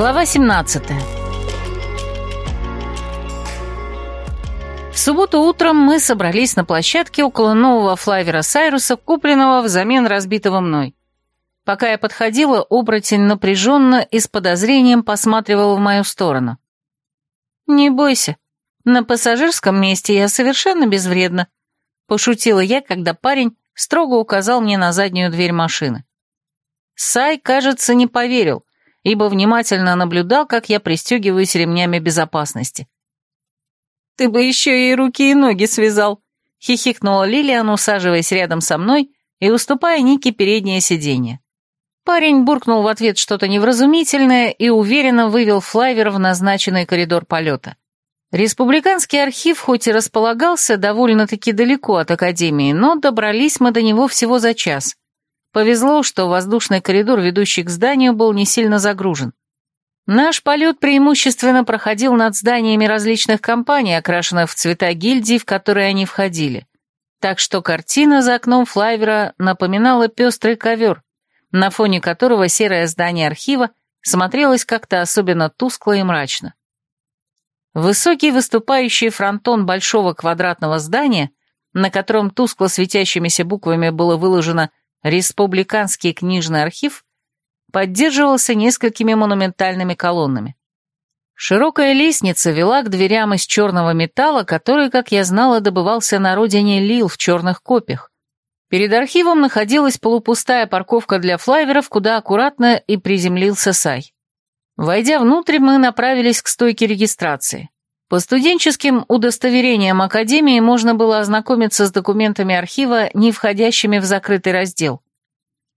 Глава 17 В субботу утром мы собрались на площадке около нового флайвера Сайруса, купленного взамен разбитого мной. Пока я подходила, оборотень напряженно и с подозрением посматривал в мою сторону. «Не бойся, на пассажирском месте я совершенно безвредна», пошутила я, когда парень строго указал мне на заднюю дверь машины. Сай, кажется, не поверил, ибо внимательно наблюдал, как я пристегиваюсь ремнями безопасности. «Ты бы еще и руки и ноги связал», — хихикнула Лилиан, усаживаясь рядом со мной и уступая Нике переднее сиденье. Парень буркнул в ответ что-то невразумительное и уверенно вывел флайвер в назначенный коридор полета. Республиканский архив хоть и располагался довольно-таки далеко от Академии, но добрались мы до него всего за час, Повезло, что воздушный коридор, ведущий к зданию, был не сильно загружен. Наш полет преимущественно проходил над зданиями различных компаний, окрашенных в цвета гильдий, в которые они входили. Так что картина за окном флайвера напоминала пестрый ковер, на фоне которого серое здание архива смотрелось как-то особенно тускло и мрачно. Высокий выступающий фронтон большого квадратного здания, на котором тускло светящимися буквами было выложено Республиканский книжный архив поддерживался несколькими монументальными колоннами. Широкая лестница вела к дверям из черного металла, который, как я знала, добывался на родине Лил в черных копьях. Перед архивом находилась полупустая парковка для флайверов, куда аккуратно и приземлился Сай. Войдя внутрь, мы направились к стойке регистрации. По студенческим удостоверениям Академии можно было ознакомиться с документами архива, не входящими в закрытый раздел.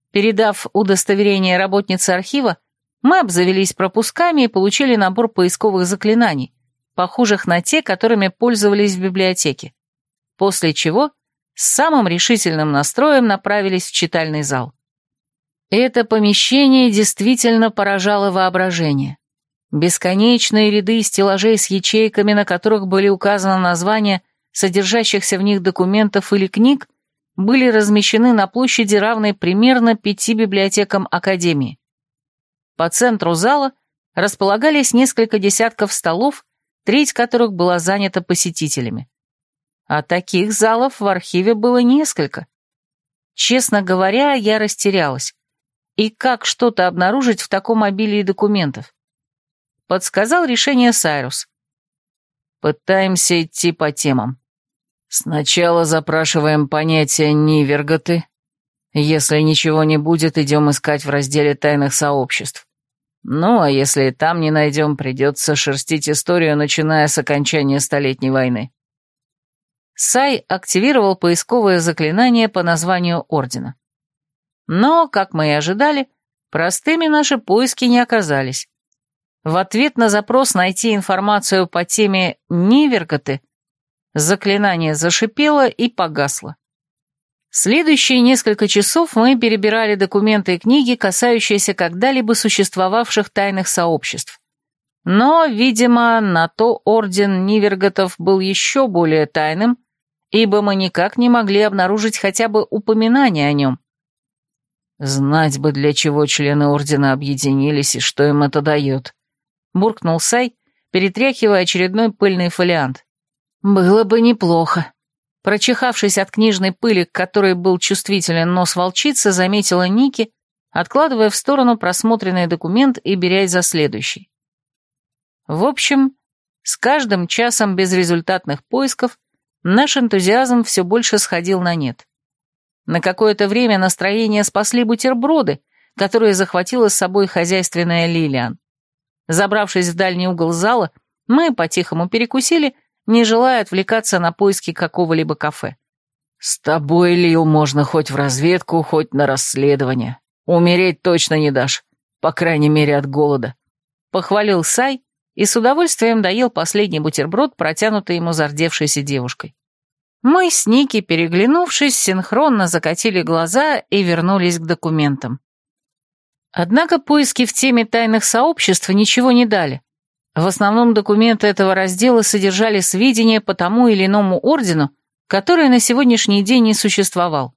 Передав удостоверение работнице архива, мы обзавелись пропусками и получили набор поисковых заклинаний, похожих на те, которыми пользовались в библиотеке. После чего с самым решительным настроем направились в читальный зал. Это помещение действительно поражало воображение. Бесконечные ряды стеллажей с ячейками, на которых были указаны названия содержащихся в них документов или книг, были размещены на площади, равной примерно пяти библиотекам Академии. По центру зала располагались несколько десятков столов, треть которых была занята посетителями. А таких залов в архиве было несколько. Честно говоря, я растерялась. И как что-то обнаружить в таком обилии документов? Подсказал решение Сайрус. Пытаемся идти по темам. Сначала запрашиваем понятие «ниверготы». Если ничего не будет, идем искать в разделе тайных сообществ. Ну, а если там не найдем, придется шерстить историю, начиная с окончания Столетней войны. Сай активировал поисковое заклинание по названию Ордена. Но, как мы и ожидали, простыми наши поиски не оказались. В ответ на запрос найти информацию по теме «Ниверготы» заклинание зашипело и погасло. Следующие несколько часов мы перебирали документы и книги, касающиеся когда-либо существовавших тайных сообществ. Но, видимо, на то орден Ниверготов был еще более тайным, ибо мы никак не могли обнаружить хотя бы упоминание о нем. Знать бы, для чего члены ордена объединились и что им это дает буркнул Сай, перетряхивая очередной пыльный фолиант. «Было бы неплохо». Прочихавшись от книжной пыли, к которой был чувствителен нос волчицы, заметила Ники, откладывая в сторону просмотренный документ и берясь за следующий. В общем, с каждым часом безрезультатных поисков наш энтузиазм все больше сходил на нет. На какое-то время настроение спасли бутерброды, которые захватила с собой хозяйственная Лилиан. Забравшись в дальний угол зала, мы по-тихому перекусили, не желая отвлекаться на поиски какого-либо кафе. «С тобой, Лил, можно хоть в разведку, хоть на расследование. Умереть точно не дашь, по крайней мере от голода», — похвалил Сай и с удовольствием доел последний бутерброд, протянутый ему зардевшейся девушкой. Мы с Ники, переглянувшись, синхронно закатили глаза и вернулись к документам. Однако поиски в теме тайных сообществ ничего не дали. В основном документы этого раздела содержали сведения по тому или иному ордену, который на сегодняшний день не существовал.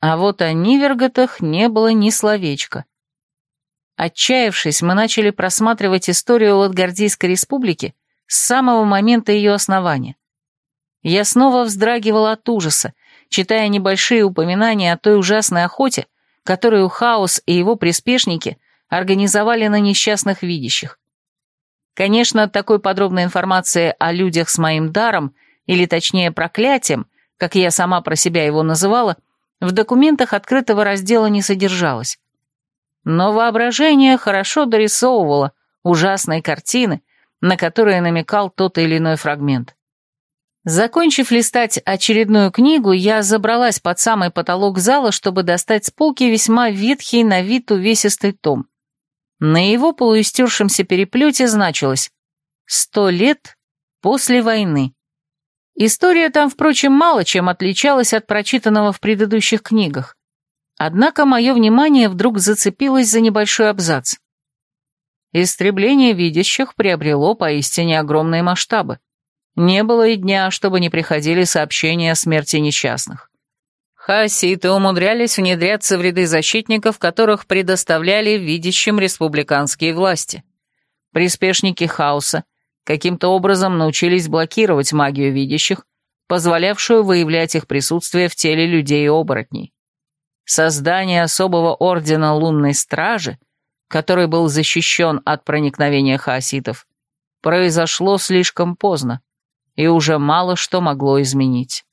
А вот о Ниверготах не было ни словечка. Отчаявшись, мы начали просматривать историю Латгардийской республики с самого момента ее основания. Я снова вздрагивал от ужаса, читая небольшие упоминания о той ужасной охоте, которую Хаос и его приспешники организовали на несчастных видящих. Конечно, такой подробной информации о людях с моим даром, или точнее проклятием, как я сама про себя его называла, в документах открытого раздела не содержалось. Но воображение хорошо дорисовывало ужасные картины, на которые намекал тот или иной фрагмент. Закончив листать очередную книгу, я забралась под самый потолок зала, чтобы достать с полки весьма ветхий на вид увесистый том. На его полуистершемся переплете значилось «Сто лет после войны». История там, впрочем, мало чем отличалась от прочитанного в предыдущих книгах. Однако мое внимание вдруг зацепилось за небольшой абзац. Истребление видящих приобрело поистине огромные масштабы. Не было и дня, чтобы не приходили сообщения о смерти несчастных. Хаоситы умудрялись внедряться в ряды защитников, которых предоставляли видящим республиканские власти. Приспешники хаоса каким-то образом научились блокировать магию видящих, позволявшую выявлять их присутствие в теле людей и оборотней. Создание особого ордена лунной стражи, который был защищен от проникновения хаоситов, произошло слишком поздно и уже мало что могло изменить.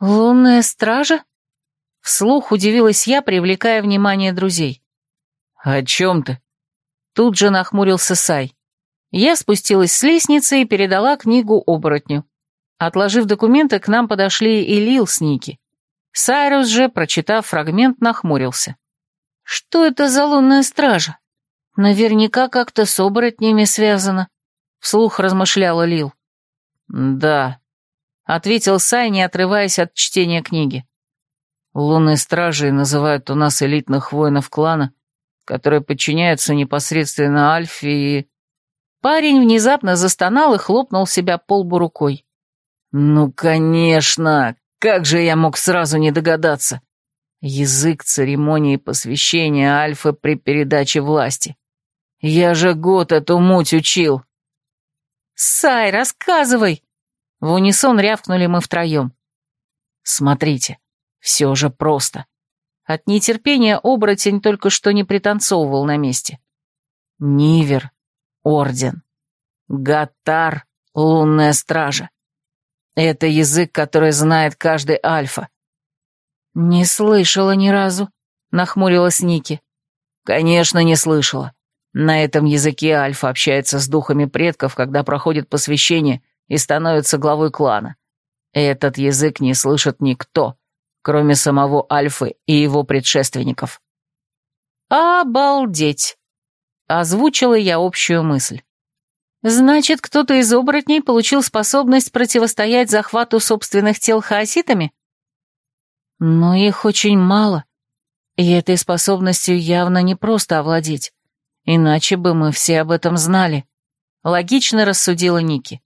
«Лунная стража?» Вслух удивилась я, привлекая внимание друзей. «О чем ты?» Тут же нахмурился Сай. Я спустилась с лестницы и передала книгу оборотню. Отложив документы, к нам подошли и Лил с Ники. Сайрус же, прочитав фрагмент, нахмурился. «Что это за лунная стража? Наверняка как-то с оборотнями связано», — вслух размышляла Лил. «Да», — ответил Сай, не отрываясь от чтения книги. «Лунной стражей называют у нас элитных воинов клана, которые подчиняются непосредственно Альфе и...» Парень внезапно застонал и хлопнул себя по лбу рукой. «Ну, конечно! Как же я мог сразу не догадаться? Язык церемонии посвящения Альфы при передаче власти. Я же год эту муть учил!» «Сай, рассказывай!» В унисон рявкнули мы втроем. «Смотрите, все же просто». От нетерпения оборотень только что не пританцовывал на месте. Нивер, Орден. Гатар, Лунная Стража. Это язык, который знает каждый Альфа. «Не слышала ни разу», — нахмурилась Ники. «Конечно, не слышала. На этом языке Альфа общается с духами предков, когда проходит посвящение и становится главой клана. Этот язык не слышит никто, кроме самого Альфы и его предшественников. «Обалдеть!» — озвучила я общую мысль. «Значит, кто-то из оборотней получил способность противостоять захвату собственных тел хаоситами?» «Но их очень мало, и этой способностью явно не просто овладеть. Иначе бы мы все об этом знали. Логично рассудила Ники.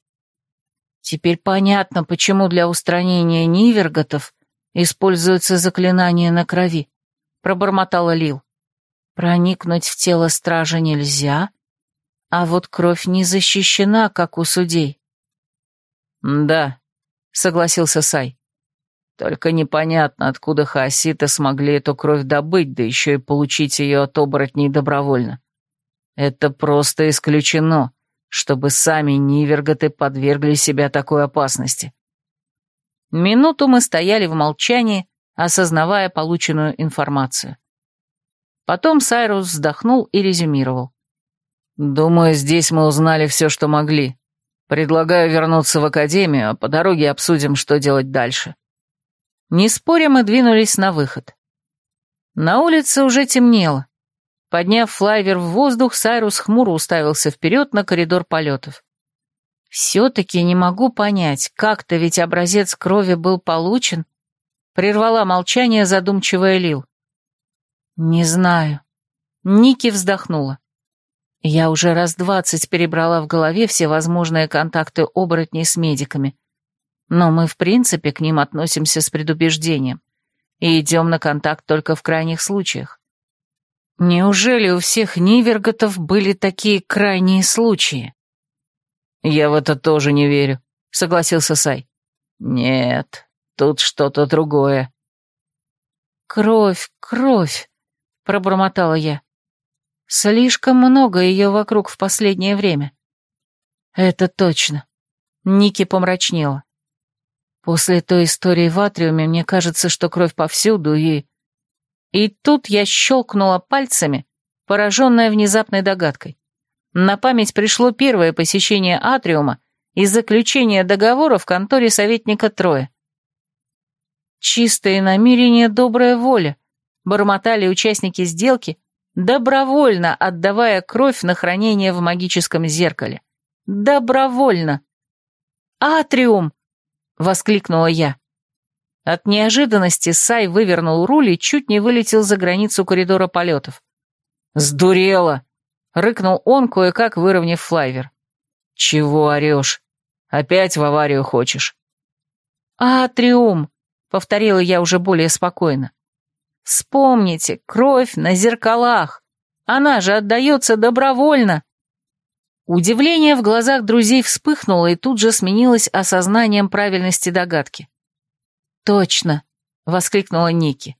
Теперь понятно, почему для устранения ниверготов используются заклинания на крови, пробормотала Лил. Проникнуть в тело стража нельзя, а вот кровь не защищена, как у судей. Да, согласился Сай. Только непонятно, откуда хаоситы смогли эту кровь добыть, да еще и получить ее от оборотней добровольно. Это просто исключено, чтобы сами Ниверготы подвергли себя такой опасности. Минуту мы стояли в молчании, осознавая полученную информацию. Потом Сайрус вздохнул и резюмировал. «Думаю, здесь мы узнали все, что могли. Предлагаю вернуться в академию, а по дороге обсудим, что делать дальше». Не споря, мы двинулись на выход. На улице уже темнело. Подняв флайвер в воздух, Сайрус хмуро уставился вперед на коридор полетов. «Все-таки не могу понять, как-то ведь образец крови был получен?» Прервала молчание задумчивая Лил. «Не знаю». Ники вздохнула. Я уже раз двадцать перебрала в голове все возможные контакты оборотней с медиками. Но мы, в принципе, к ним относимся с предубеждением и идем на контакт только в крайних случаях. Неужели у всех Ниверготов были такие крайние случаи? Я в это тоже не верю, согласился Сай. Нет, тут что-то другое. Кровь, кровь, пробормотала я. Слишком много ее вокруг в последнее время. Это точно. Ники помрачнела. После той истории в Атриуме мне кажется, что кровь повсюду, и... И тут я щелкнула пальцами, пораженная внезапной догадкой. На память пришло первое посещение Атриума и заключение договора в конторе советника Троя. Чистое намерение, добрая воля, бормотали участники сделки, добровольно отдавая кровь на хранение в магическом зеркале. Добровольно. «Атриум!» — воскликнула я. От неожиданности Сай вывернул руль и чуть не вылетел за границу коридора полетов. «Сдурела!» — рыкнул он, кое-как выровняв флайвер. «Чего орешь? Опять в аварию хочешь?» «Атриум!» — повторила я уже более спокойно. «Вспомните, кровь на зеркалах! Она же отдается добровольно!» Удивление в глазах друзей вспыхнуло и тут же сменилось осознанием правильности догадки. «Точно!» — воскликнула Ники.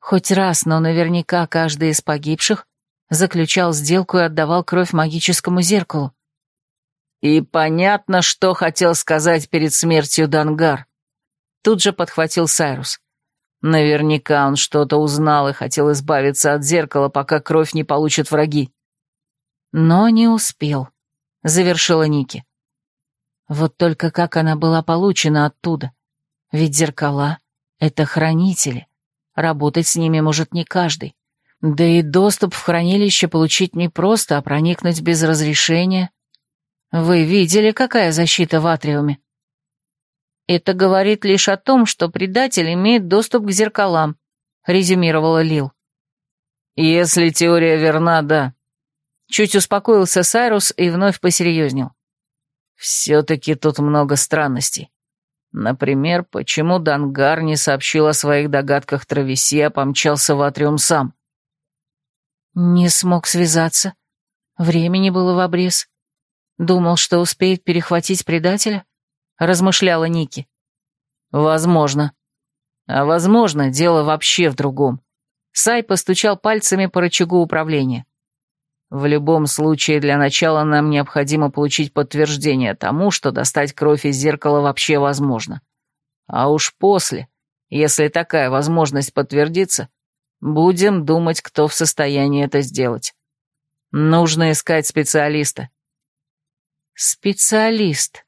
«Хоть раз, но наверняка каждый из погибших заключал сделку и отдавал кровь магическому зеркалу». «И понятно, что хотел сказать перед смертью Дангар», — тут же подхватил Сайрус. «Наверняка он что-то узнал и хотел избавиться от зеркала, пока кровь не получат враги». Но не успел, завершила Ники. Вот только как она была получена оттуда? Ведь зеркала — это хранители. Работать с ними может не каждый. Да и доступ в хранилище получить не просто, а проникнуть без разрешения. Вы видели, какая защита в атриуме? Это говорит лишь о том, что предатель имеет доступ к зеркалам, резюмировала Лил. Если теория верна, да. Чуть успокоился Сайрус и вновь посерьезнел. «Все-таки тут много странностей. Например, почему Дангар не сообщил о своих догадках Травеси, а помчался в Атриум сам?» «Не смог связаться. Времени было в обрез. Думал, что успеет перехватить предателя?» — размышляла Ники. «Возможно. А возможно, дело вообще в другом». Сай постучал пальцами по рычагу управления. В любом случае, для начала нам необходимо получить подтверждение тому, что достать кровь из зеркала вообще возможно. А уж после, если такая возможность подтвердится, будем думать, кто в состоянии это сделать. Нужно искать специалиста. Специалист.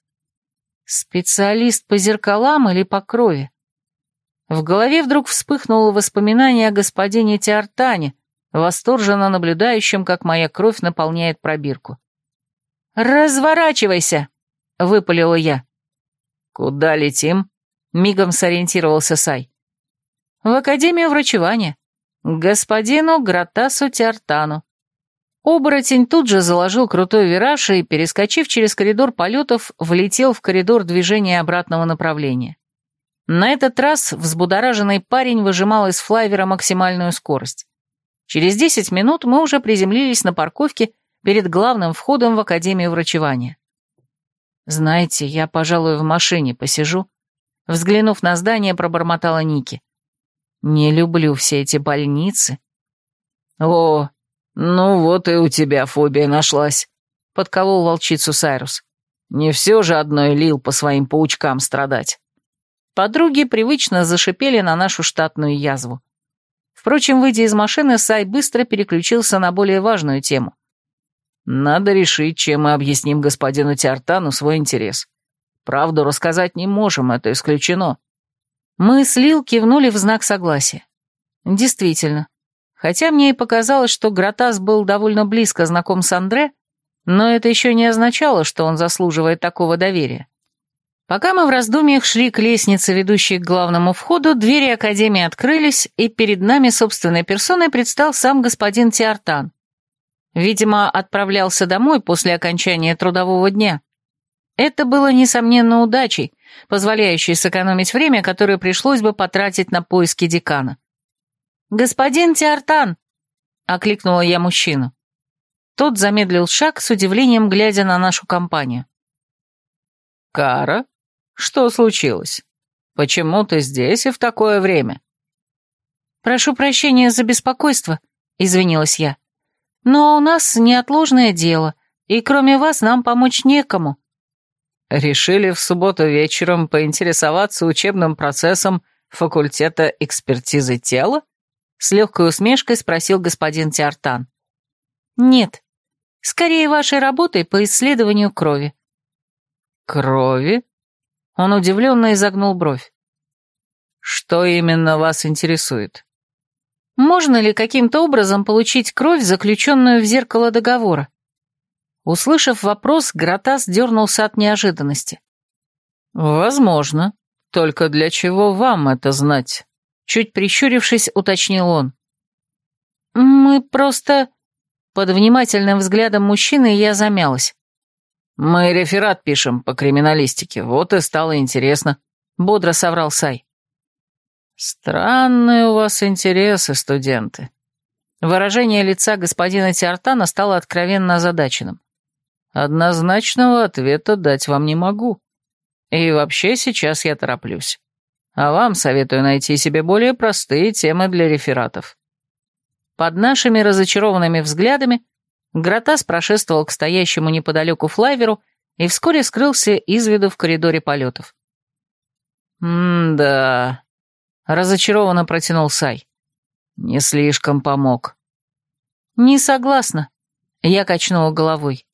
Специалист по зеркалам или по крови? В голове вдруг вспыхнуло воспоминание о господине Тиартане, восторженно наблюдающим, как моя кровь наполняет пробирку. «Разворачивайся!» — выпалила я. «Куда летим?» — мигом сориентировался Сай. «В Академию врачевания. Господину Гратасу Тиартану». Оборотень тут же заложил крутой вираж и, перескочив через коридор полетов, влетел в коридор движения обратного направления. На этот раз взбудораженный парень выжимал из флайвера максимальную скорость. Через 10 минут мы уже приземлились на парковке перед главным входом в Академию врачевания. «Знаете, я, пожалуй, в машине посижу», — взглянув на здание, пробормотала Ники. «Не люблю все эти больницы». «О, ну вот и у тебя фобия нашлась», — подколол волчицу Сайрус. «Не все же одной лил по своим паучкам страдать». Подруги привычно зашипели на нашу штатную язву. Впрочем, выйдя из машины, Сай быстро переключился на более важную тему. «Надо решить, чем мы объясним господину Тиартану свой интерес. Правду рассказать не можем, это исключено». Мы с Лил кивнули в знак согласия. Действительно. Хотя мне и показалось, что Гратас был довольно близко знаком с Андре, но это еще не означало, что он заслуживает такого доверия. Пока мы в раздумьях шли к лестнице, ведущей к главному входу, двери Академии открылись, и перед нами собственной персоной предстал сам господин Тиартан. Видимо, отправлялся домой после окончания трудового дня. Это было, несомненно, удачей, позволяющей сэкономить время, которое пришлось бы потратить на поиски декана. «Господин Тиартан!» — окликнула я мужчину. Тот замедлил шаг, с удивлением глядя на нашу компанию. «Кара, что случилось? Почему ты здесь и в такое время?» «Прошу прощения за беспокойство», — извинилась я. «Но у нас неотложное дело, и кроме вас нам помочь некому». Решили в субботу вечером поинтересоваться учебным процессом факультета экспертизы тела? С легкой усмешкой спросил господин Тиартан. Нет, скорее вашей работой по исследованию крови. Крови? Он удивленно изогнул бровь. Что именно вас интересует? Можно ли каким-то образом получить кровь, заключенную в зеркало договора? Услышав вопрос, Гратас дернулся от неожиданности. «Возможно. Только для чего вам это знать?» Чуть прищурившись, уточнил он. «Мы просто...» Под внимательным взглядом мужчины я замялась. «Мы реферат пишем по криминалистике, вот и стало интересно», — бодро соврал Сай. «Странные у вас интересы, студенты». Выражение лица господина Тиартана стало откровенно озадаченным. Однозначного ответа дать вам не могу. И вообще сейчас я тороплюсь. А вам советую найти себе более простые темы для рефератов. Под нашими разочарованными взглядами Гратас прошествовал к стоящему неподалеку флайверу и вскоре скрылся из виду в коридоре полетов. «М-да», — разочарованно протянул Сай. «Не слишком помог». «Не согласна», — я качнула головой.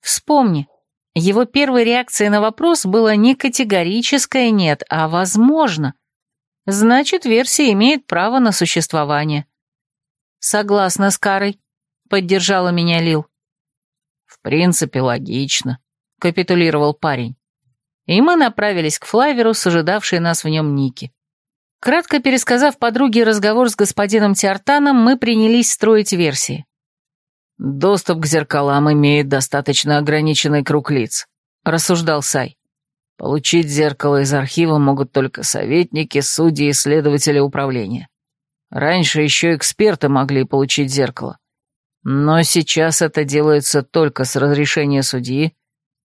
Вспомни, его первой реакцией на вопрос было не категорическое «нет», а «возможно». Значит, версия имеет право на существование. Согласна с Карой, поддержала меня Лил. В принципе, логично, капитулировал парень. И мы направились к флайверу с ожидавшей нас в нем Ники. Кратко пересказав подруге разговор с господином Тиартаном, мы принялись строить версии. «Доступ к зеркалам имеет достаточно ограниченный круг лиц», — рассуждал Сай. «Получить зеркало из архива могут только советники, судьи и следователи управления. Раньше еще эксперты могли получить зеркало. Но сейчас это делается только с разрешения судьи,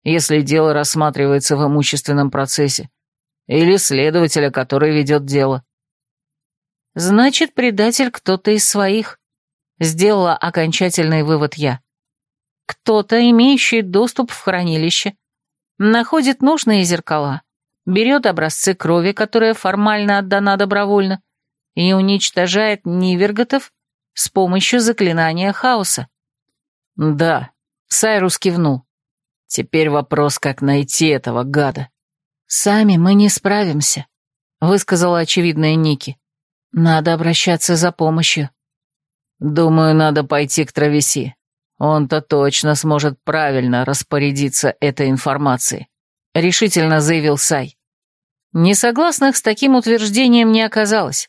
если дело рассматривается в имущественном процессе, или следователя, который ведет дело». «Значит, предатель кто-то из своих», Сделала окончательный вывод я. Кто-то, имеющий доступ в хранилище, находит нужные зеркала, берет образцы крови, которая формально отдана добровольно, и уничтожает Ниверготов с помощью заклинания хаоса. «Да», — Сайрус кивнул. «Теперь вопрос, как найти этого гада». «Сами мы не справимся», — высказала очевидная Ники. «Надо обращаться за помощью». «Думаю, надо пойти к Травеси. Он-то точно сможет правильно распорядиться этой информацией», — решительно заявил Сай. Несогласных с таким утверждением не оказалось.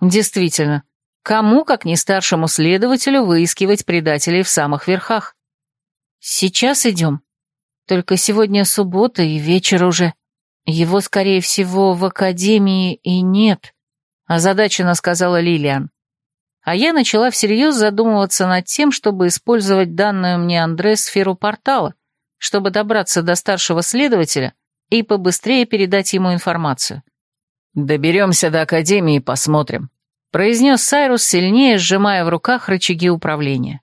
Действительно, кому, как не старшему следователю, выискивать предателей в самых верхах? Сейчас идем. Только сегодня суббота и вечер уже. Его, скорее всего, в академии и нет, озадаченно сказала Лилиан а я начала всерьез задумываться над тем, чтобы использовать данную мне Андре сферу портала, чтобы добраться до старшего следователя и побыстрее передать ему информацию. «Доберемся до Академии и посмотрим», — произнес Сайрус, сильнее сжимая в руках рычаги управления.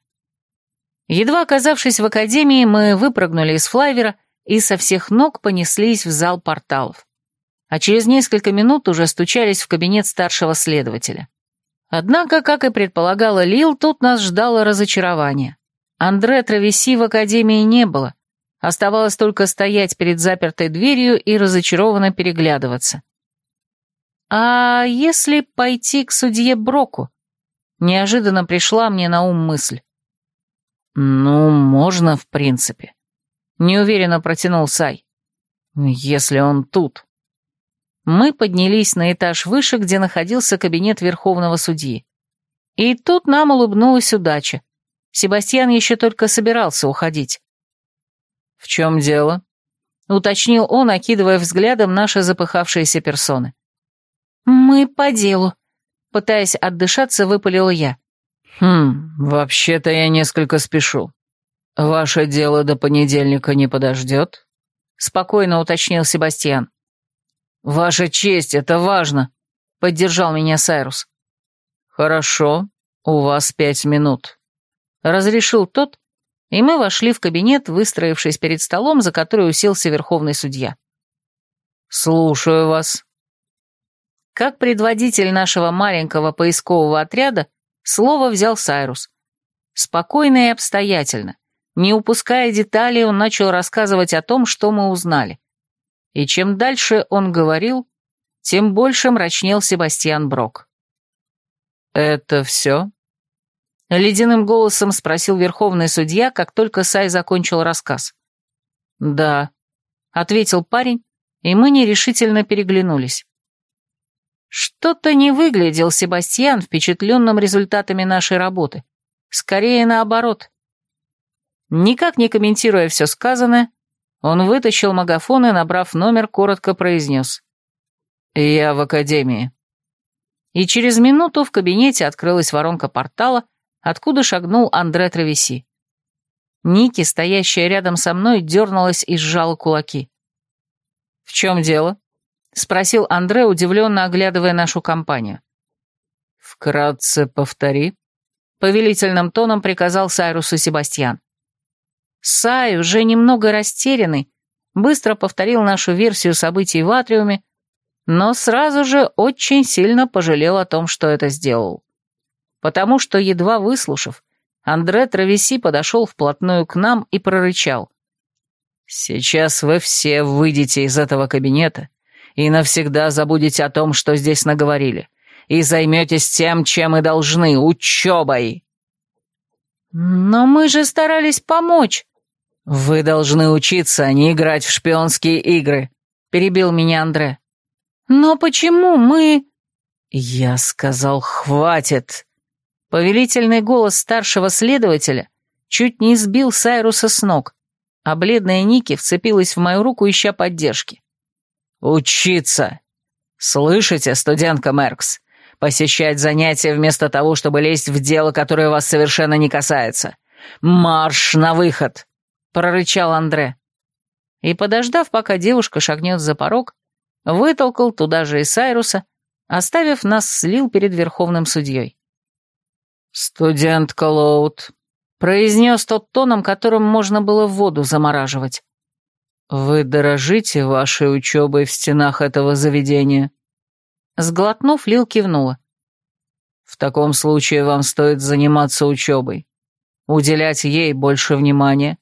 Едва оказавшись в Академии, мы выпрыгнули из флайвера и со всех ног понеслись в зал порталов. А через несколько минут уже стучались в кабинет старшего следователя. Однако, как и предполагала Лил, тут нас ждало разочарование. Андре Травеси в академии не было. Оставалось только стоять перед запертой дверью и разочарованно переглядываться. «А если пойти к судье Броку?» Неожиданно пришла мне на ум мысль. «Ну, можно, в принципе», — неуверенно протянул Сай. «Если он тут» мы поднялись на этаж выше, где находился кабинет верховного судьи. И тут нам улыбнулась удача. Себастьян еще только собирался уходить. «В чем дело?» — уточнил он, окидывая взглядом наши запыхавшиеся персоны. «Мы по делу», — пытаясь отдышаться, выпалила я. «Хм, вообще-то я несколько спешу. Ваше дело до понедельника не подождет?» — спокойно уточнил Себастьян. «Ваша честь, это важно», — поддержал меня Сайрус. «Хорошо, у вас пять минут», — разрешил тот, и мы вошли в кабинет, выстроившись перед столом, за который уселся верховный судья. «Слушаю вас». Как предводитель нашего маленького поискового отряда, слово взял Сайрус. Спокойно и обстоятельно, не упуская деталей, он начал рассказывать о том, что мы узнали. И чем дальше он говорил, тем больше мрачнел Себастьян Брок. «Это все?» Ледяным голосом спросил верховный судья, как только Сай закончил рассказ. «Да», — ответил парень, и мы нерешительно переглянулись. Что-то не выглядел Себастьян впечатленным результатами нашей работы. Скорее наоборот. Никак не комментируя все сказанное, он вытащил магафон и, набрав номер, коротко произнес. «Я в академии». И через минуту в кабинете открылась воронка портала, откуда шагнул Андре Травеси. Ники, стоящая рядом со мной, дернулась и сжала кулаки. «В чем дело?» — спросил Андре, удивленно оглядывая нашу компанию. «Вкратце повтори», — повелительным тоном приказал Сайрусу Себастьян. Сай, уже немного растерянный, быстро повторил нашу версию событий в Атриуме, но сразу же очень сильно пожалел о том, что это сделал потому что, едва выслушав, Андре Травеси подошел вплотную к нам и прорычал. «Сейчас вы все выйдете из этого кабинета и навсегда забудете о том, что здесь наговорили, и займетесь тем, чем и должны, учебой». «Но мы же старались помочь». «Вы должны учиться, а не играть в шпионские игры», — перебил меня Андре. «Но почему мы...» «Я сказал, хватит!» Повелительный голос старшего следователя чуть не сбил Сайруса с ног, а бледная Ники вцепилась в мою руку, ища поддержки. «Учиться! Слышите, студентка Меркс? Посещать занятия вместо того, чтобы лезть в дело, которое вас совершенно не касается. Марш на выход!» — прорычал Андре. И, подождав, пока девушка шагнет за порог, вытолкал туда же и Сайруса, оставив нас слил перед верховным судьей. «Студент Колоут», — произнес тот тоном, которым можно было воду замораживать. «Вы дорожите вашей учебой в стенах этого заведения?» Сглотнув, Лил кивнула. «В таком случае вам стоит заниматься учебой, уделять ей больше внимания,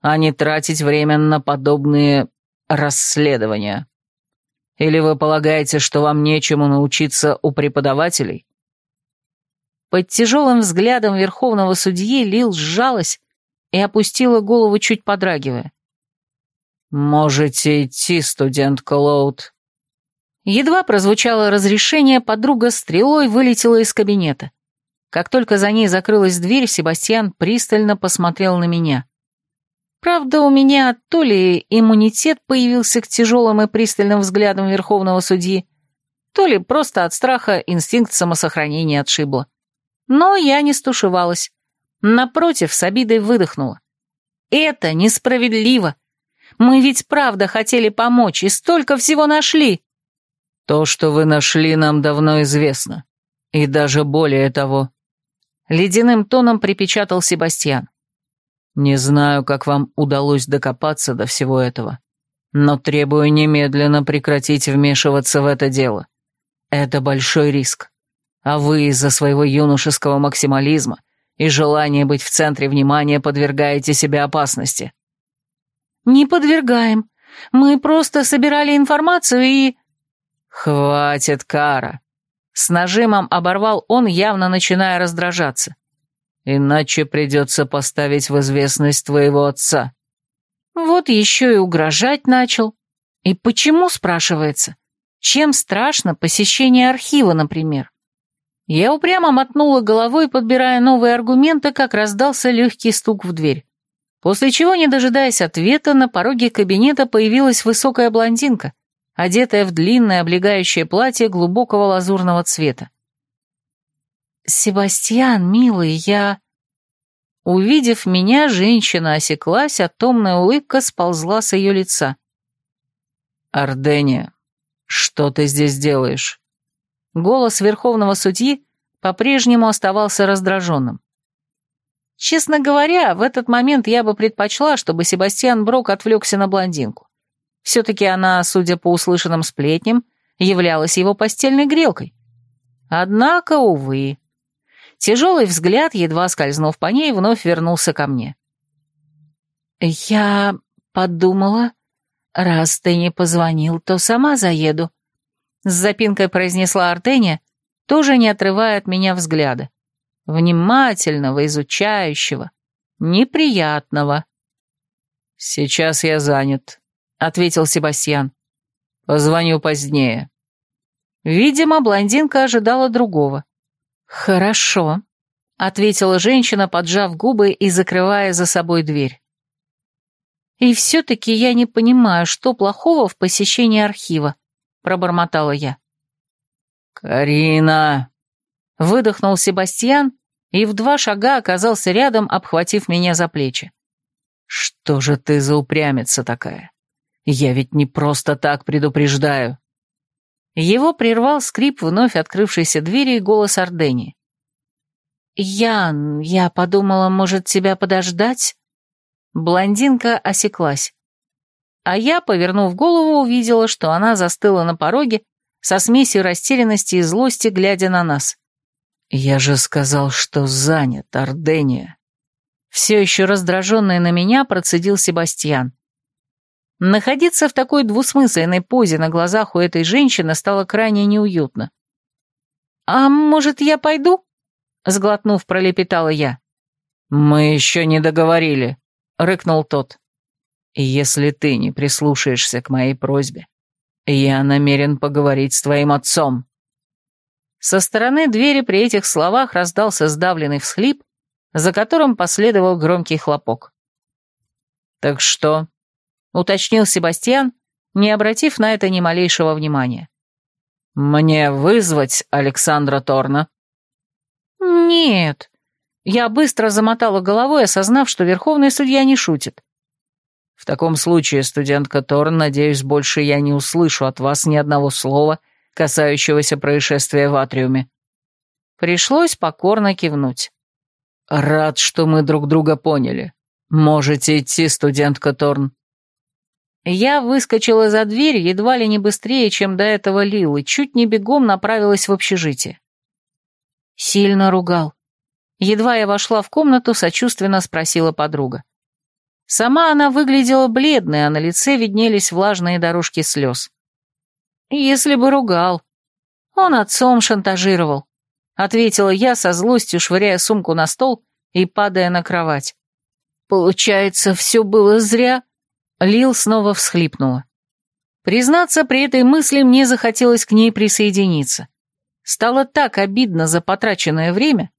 а не тратить время на подобные расследования. Или вы полагаете, что вам нечему научиться у преподавателей?» Под тяжелым взглядом верховного судьи Лил сжалась и опустила голову, чуть подрагивая. «Можете идти, студент Колоут». Едва прозвучало разрешение, подруга стрелой вылетела из кабинета. Как только за ней закрылась дверь, Себастьян пристально посмотрел на меня. Правда, у меня то ли иммунитет появился к тяжелым и пристальным взглядам верховного судьи, то ли просто от страха инстинкт самосохранения отшибло. Но я не стушевалась. Напротив, с обидой выдохнула. «Это несправедливо. Мы ведь правда хотели помочь и столько всего нашли». «То, что вы нашли, нам давно известно. И даже более того». Ледяным тоном припечатал Себастьян. «Не знаю, как вам удалось докопаться до всего этого, но требую немедленно прекратить вмешиваться в это дело. Это большой риск а вы из-за своего юношеского максимализма и желания быть в центре внимания подвергаете себя опасности». «Не подвергаем. Мы просто собирали информацию и...» «Хватит, Кара!» С нажимом оборвал он, явно начиная раздражаться. «Иначе придется поставить в известность твоего отца». Вот еще и угрожать начал. И почему, спрашивается? Чем страшно посещение архива, например? Я упрямо мотнула головой, подбирая новые аргументы, как раздался легкий стук в дверь. После чего, не дожидаясь ответа, на пороге кабинета появилась высокая блондинка, одетая в длинное облегающее платье глубокого лазурного цвета. «Себастьян, милый, я...» Увидев меня, женщина осеклась, а томная улыбка сползла с ее лица. «Ардения, что ты здесь делаешь?» Голос верховного судьи по-прежнему оставался раздраженным. Честно говоря, в этот момент я бы предпочла, чтобы Себастьян Брок отвлекся на блондинку. Все-таки она, судя по услышанным сплетням, являлась его постельной грелкой. Однако, увы, тяжелый взгляд, едва скользнув по ней, вновь вернулся ко мне. «Я подумала, раз ты не позвонил, то сама заеду», — с запинкой произнесла Артения, тоже не отрывая от меня взгляда внимательного, изучающего, неприятного. «Сейчас я занят», — ответил Себастьян. «Позвоню позднее». Видимо, блондинка ожидала другого. «Хорошо», — ответила женщина, поджав губы и закрывая за собой дверь. «И все-таки я не понимаю, что плохого в посещении архива», — пробормотала я. «Карина!» Выдохнул Себастьян и в два шага оказался рядом, обхватив меня за плечи. «Что же ты за упрямица такая? Я ведь не просто так предупреждаю». Его прервал скрип вновь открывшейся двери и голос Ордени. «Ян, я подумала, может, тебя подождать?» Блондинка осеклась. А я, повернув голову, увидела, что она застыла на пороге со смесью растерянности и злости, глядя на нас. «Я же сказал, что занят, Ордения!» Все еще раздраженный на меня процедил Себастьян. Находиться в такой двусмысленной позе на глазах у этой женщины стало крайне неуютно. «А может, я пойду?» — сглотнув, пролепетала я. «Мы еще не договорили», — рыкнул тот. «Если ты не прислушаешься к моей просьбе, я намерен поговорить с твоим отцом». Со стороны двери при этих словах раздался сдавленный всхлип, за которым последовал громкий хлопок. «Так что?» — уточнил Себастьян, не обратив на это ни малейшего внимания. «Мне вызвать Александра Торна?» «Нет». Я быстро замотала головой, осознав, что верховный судья не шутит. «В таком случае, студентка Торн, надеюсь, больше я не услышу от вас ни одного слова, — касающегося происшествия в Атриуме. Пришлось покорно кивнуть. «Рад, что мы друг друга поняли. Можете идти, студентка Торн». Я выскочила за дверь едва ли не быстрее, чем до этого лил, и чуть не бегом направилась в общежитие. Сильно ругал. Едва я вошла в комнату, сочувственно спросила подруга. Сама она выглядела бледной, а на лице виднелись влажные дорожки слез. Если бы ругал. Он отцом шантажировал, ответила я со злостью, швыряя сумку на стол и падая на кровать. Получается, все было зря? Лил снова всхлипнула. Признаться, при этой мысли мне захотелось к ней присоединиться. Стало так обидно за потраченное время,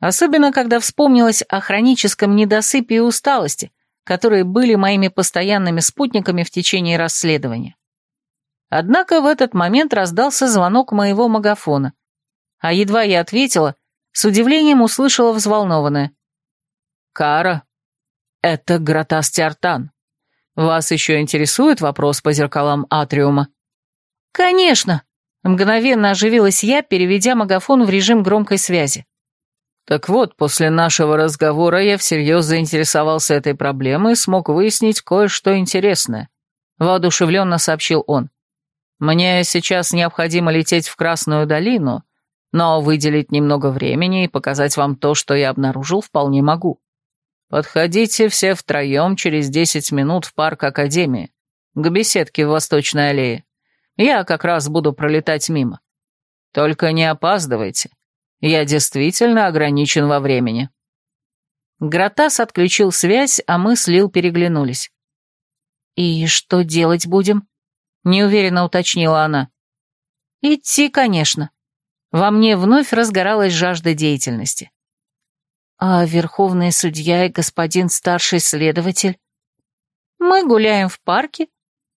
особенно когда вспомнилось о хроническом недосыпе и усталости, которые были моими постоянными спутниками в течение расследования. Однако в этот момент раздался звонок моего магафона. А едва я ответила, с удивлением услышала взволнованное. «Кара, это Гратас Тиартан. Вас еще интересует вопрос по зеркалам Атриума?» «Конечно!» — мгновенно оживилась я, переведя магафон в режим громкой связи. «Так вот, после нашего разговора я всерьез заинтересовался этой проблемой и смог выяснить кое-что интересное», — воодушевленно сообщил он. Мне сейчас необходимо лететь в Красную долину, но выделить немного времени и показать вам то, что я обнаружил, вполне могу. Подходите все втроем через десять минут в парк Академии, к беседке в Восточной аллее. Я как раз буду пролетать мимо. Только не опаздывайте. Я действительно ограничен во времени». Гратас отключил связь, а мы с Лил переглянулись. «И что делать будем?» Неуверенно уточнила она. Идти, конечно. Во мне вновь разгоралась жажда деятельности. А верховный судья и господин старший следователь? Мы гуляем в парке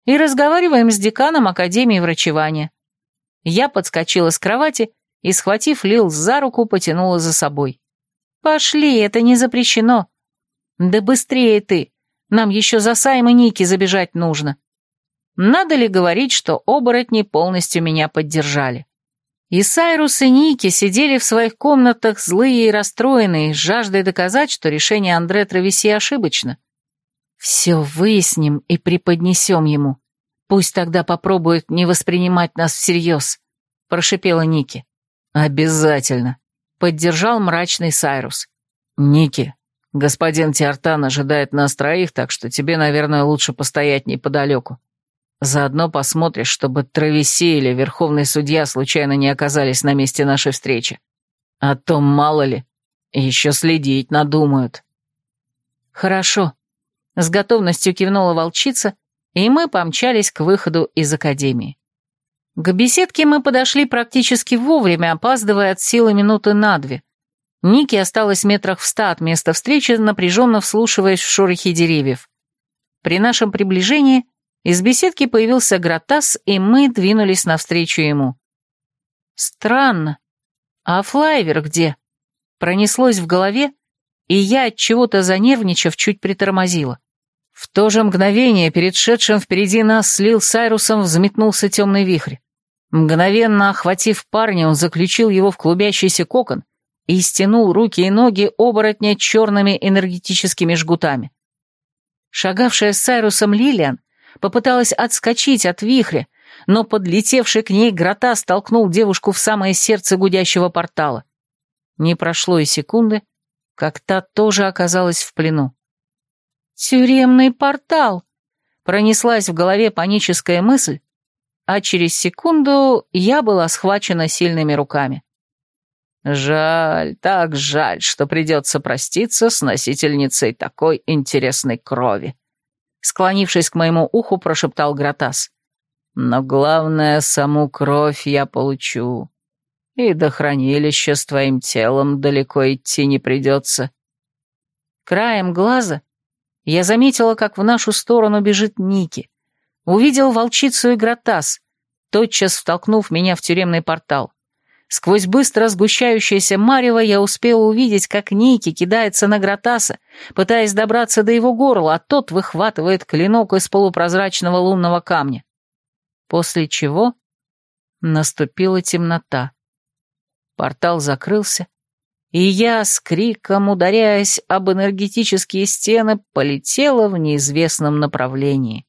и разговариваем с деканом Академии врачевания. Я подскочила с кровати и, схватив Лил за руку, потянула за собой. «Пошли, это не запрещено!» «Да быстрее ты! Нам еще за Сайм и Ники забежать нужно!» Надо ли говорить, что оборотни полностью меня поддержали? И Сайрус, и Ники сидели в своих комнатах злые и расстроенные, с жаждой доказать, что решение Андре Травеси ошибочно. «Все выясним и преподнесем ему. Пусть тогда попробует не воспринимать нас всерьез», — прошипела Ники. «Обязательно», — поддержал мрачный Сайрус. «Ники, господин Тиартан ожидает нас троих, так что тебе, наверное, лучше постоять неподалеку. Заодно посмотришь, чтобы Травеси или Верховный Судья случайно не оказались на месте нашей встречи. А то, мало ли, еще следить надумают». «Хорошо», — с готовностью кивнула волчица, и мы помчались к выходу из академии. К беседке мы подошли практически вовремя, опаздывая от силы минуты на две. Ники осталась метрах в ста от места встречи, напряженно вслушиваясь в шорохи деревьев. При нашем приближении из беседки появился Гратас, и мы двинулись навстречу ему. Странно. А флайвер где? Пронеслось в голове, и я от чего-то занервничав чуть притормозила. В то же мгновение перед шедшим впереди нас слил Сайрусом взметнулся темный вихрь. Мгновенно охватив парня, он заключил его в клубящийся кокон и стянул руки и ноги оборотня черными энергетическими жгутами. Шагавшая с Сайрусом Лилиан попыталась отскочить от вихря, но подлетевший к ней грота столкнул девушку в самое сердце гудящего портала. Не прошло и секунды, как та тоже оказалась в плену. «Тюремный портал!» Пронеслась в голове паническая мысль, а через секунду я была схвачена сильными руками. Жаль, так жаль, что придется проститься с носительницей такой интересной крови. Склонившись к моему уху, прошептал Гратас. Но главное, саму кровь я получу. И до хранилища с твоим телом далеко идти не придется. Краем глаза я заметила, как в нашу сторону бежит Ники. Увидел волчицу и Гратас, тотчас втолкнув меня в тюремный портал. Сквозь быстро сгущающееся марево я успела увидеть, как Ники кидается на Гратаса, пытаясь добраться до его горла, а тот выхватывает клинок из полупрозрачного лунного камня. После чего наступила темнота. Портал закрылся, и я, с криком ударяясь об энергетические стены, полетела в неизвестном направлении.